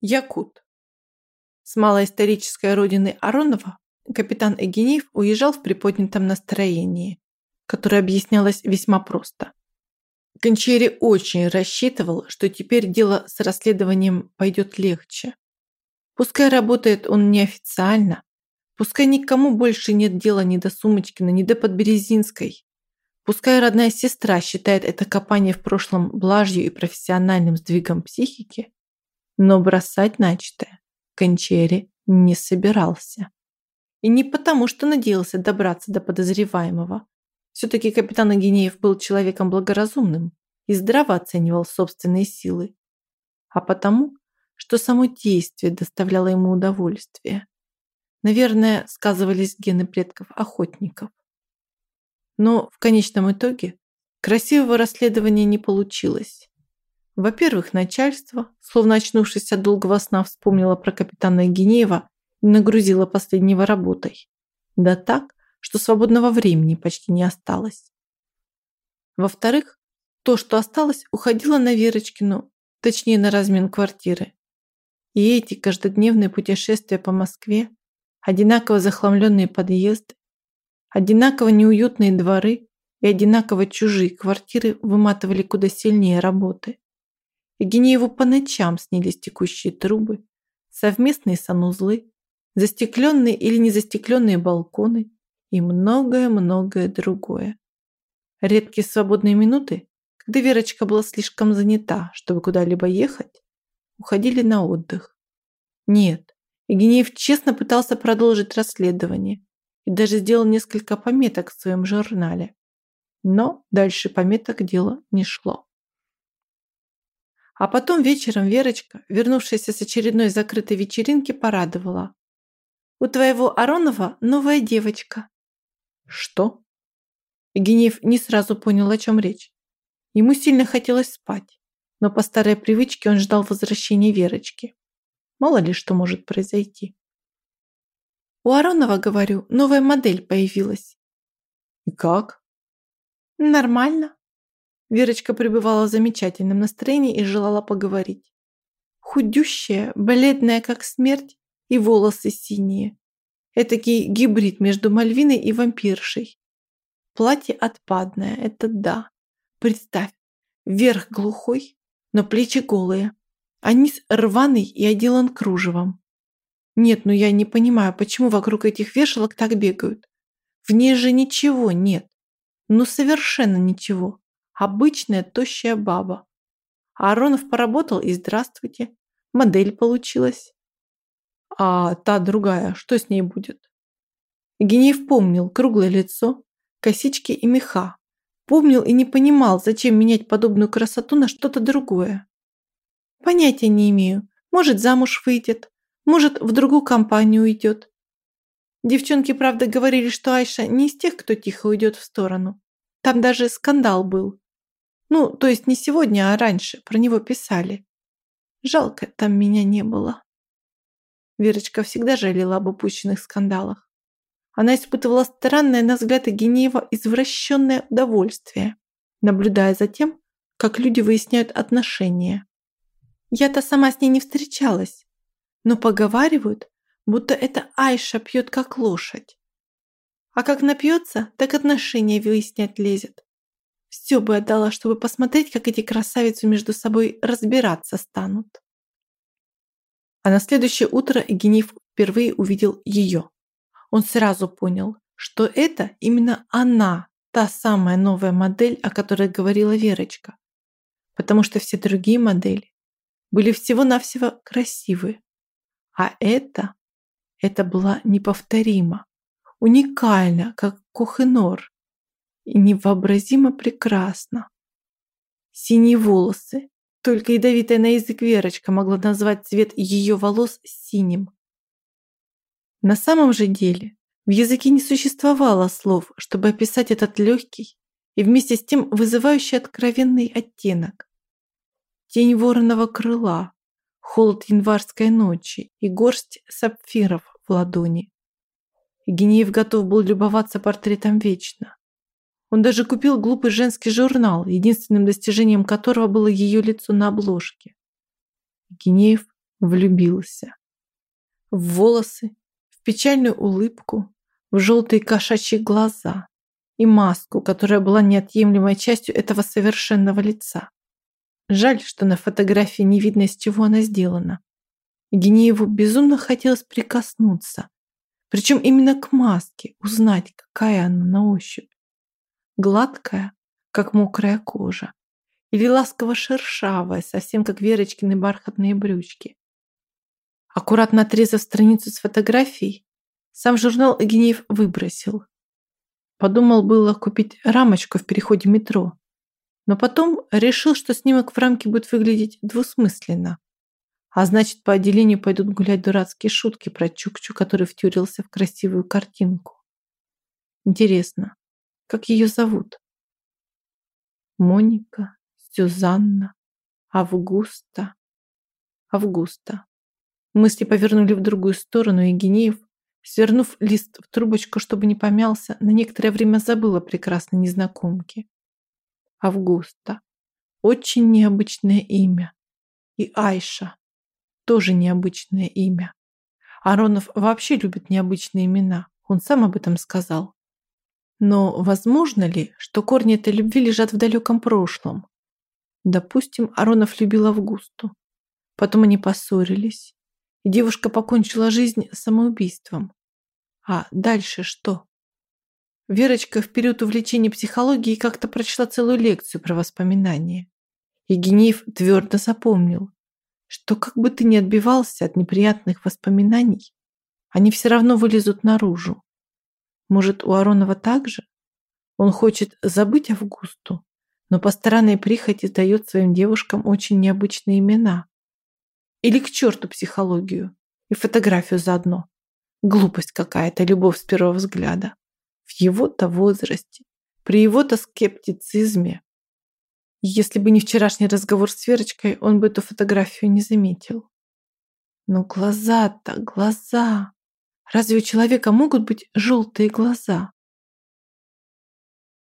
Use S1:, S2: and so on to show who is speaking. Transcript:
S1: Якут. С малоисторической родины Аронова капитан Эгенеев уезжал в приподнятом настроении, которое объяснялось весьма просто. Гончари очень рассчитывал, что теперь дело с расследованием пойдет легче. Пускай работает он неофициально, пускай никому больше нет дела ни до Сумочкина, ни до Подберезинской, пускай родная сестра считает это копание в прошлом блажью и профессиональным сдвигом психики, но бросать начатое Кончери не собирался. И не потому, что надеялся добраться до подозреваемого. Все-таки капитан Агинеев был человеком благоразумным и здраво оценивал собственные силы. А потому, что само действие доставляло ему удовольствие. Наверное, сказывались гены предков охотников. Но в конечном итоге красивого расследования не получилось. Во-первых, начальство, словно очнувшись от долгого сна, вспомнило про капитана Евгенеева и нагрузило последнего работой. Да так, что свободного времени почти не осталось. Во-вторых, то, что осталось, уходило на Верочкину, точнее на размен квартиры. И эти каждодневные путешествия по Москве, одинаково захламленные подъезды, одинаково неуютные дворы и одинаково чужие квартиры выматывали куда сильнее работы. Евгенееву по ночам снились текущие трубы, совместные санузлы, застекленные или незастекленные балконы и многое-многое другое. Редкие свободные минуты, когда Верочка была слишком занята, чтобы куда-либо ехать, уходили на отдых. Нет, Евгенеев честно пытался продолжить расследование и даже сделал несколько пометок в своем журнале. Но дальше пометок дело не шло. А потом вечером Верочка, вернувшаяся с очередной закрытой вечеринки, порадовала. «У твоего Аронова новая девочка». «Что?» Евгеньев не сразу понял, о чем речь. Ему сильно хотелось спать, но по старой привычке он ждал возвращения Верочки. Мало ли что может произойти. «У Аронова, говорю, новая модель появилась». «И как?» «Нормально. Верочка пребывала в замечательном настроении и желала поговорить. Худющая, бледная как смерть и волосы синие. Этакий гибрид между Мальвиной и вампиршей. Платье отпадное, это да. Представь, верх глухой, но плечи голые, а низ рваный и отделан кружевом. Нет, ну я не понимаю, почему вокруг этих вешалок так бегают. В ней же ничего нет. Ну совершенно ничего. Обычная тощая баба. А Аронов поработал и здравствуйте. Модель получилась. А та другая, что с ней будет? Генеев помнил круглое лицо, косички и меха. Помнил и не понимал, зачем менять подобную красоту на что-то другое. Понятия не имею. Может, замуж выйдет. Может, в другую компанию уйдет. Девчонки, правда, говорили, что Айша не из тех, кто тихо уйдет в сторону. Там даже скандал был. Ну, то есть не сегодня, а раньше. Про него писали. Жалко, там меня не было. Верочка всегда жалела об упущенных скандалах. Она испытывала странное на взгляд Генеева извращенное удовольствие, наблюдая за тем, как люди выясняют отношения. Я-то сама с ней не встречалась, но поговаривают, будто это Айша пьет как лошадь. А как напьется, так отношения выяснять лезет. Все бы отдала, чтобы посмотреть, как эти красавицы между собой разбираться станут. А на следующее утро Эгениф впервые увидел ее. Он сразу понял, что это именно она, та самая новая модель, о которой говорила Верочка. Потому что все другие модели были всего-навсего красивые. А это, это была неповторима, уникальна, как Кохенор, и невообразимо прекрасно. Синие волосы. Только ядовитая на язык Верочка могла назвать цвет ее волос синим. На самом же деле в языке не существовало слов, чтобы описать этот легкий и вместе с тем вызывающий откровенный оттенок. Тень вороного крыла, холод январской ночи и горсть сапфиров в ладони. Генеев готов был любоваться портретом вечно. Он даже купил глупый женский журнал, единственным достижением которого было ее лицо на обложке. Генеев влюбился. В волосы, в печальную улыбку, в желтые кошачьи глаза и маску, которая была неотъемлемой частью этого совершенного лица. Жаль, что на фотографии не видно, из чего она сделана. Генееву безумно хотелось прикоснуться, причем именно к маске, узнать, какая она на ощупь. Гладкая, как мокрая кожа, или ласково-шершавая, совсем как Верочкины бархатные брючки. Аккуратно отрезав страницу с фотографией, сам журнал Генеев выбросил. Подумал было купить рамочку в переходе метро, но потом решил, что снимок в рамке будет выглядеть двусмысленно. А значит, по отделению пойдут гулять дурацкие шутки про Чукчу, который втюрился в красивую картинку. Интересно, как ее зовут? Моника, Сюзанна, Августа. Августа. Мысли повернули в другую сторону, и Генеев, свернув лист в трубочку, чтобы не помялся, на некоторое время забыл о прекрасной незнакомке. Августа. Очень необычное имя. И Айша. Тоже необычное имя. Аронов вообще любит необычные имена. Он сам об этом сказал. Но возможно ли, что корни этой любви лежат в далеком прошлом? Допустим, Аронов любил Августу. Потом они поссорились, и девушка покончила жизнь самоубийством. А дальше что? Верочка в период увлечения психологией как-то прочла целую лекцию про воспоминания. И Генеев твердо запомнил, что как бы ты ни отбивался от неприятных воспоминаний, они все равно вылезут наружу. Может, у Аронова так же? Он хочет забыть Августу, но по странной прихоти дает своим девушкам очень необычные имена. Или к черту психологию и фотографию заодно. Глупость какая-то, любовь с первого взгляда. В его-то возрасте, при его-то скептицизме. Если бы не вчерашний разговор с Верочкой, он бы эту фотографию не заметил. Но глаза-то, глаза. Разве у человека могут быть желтые глаза?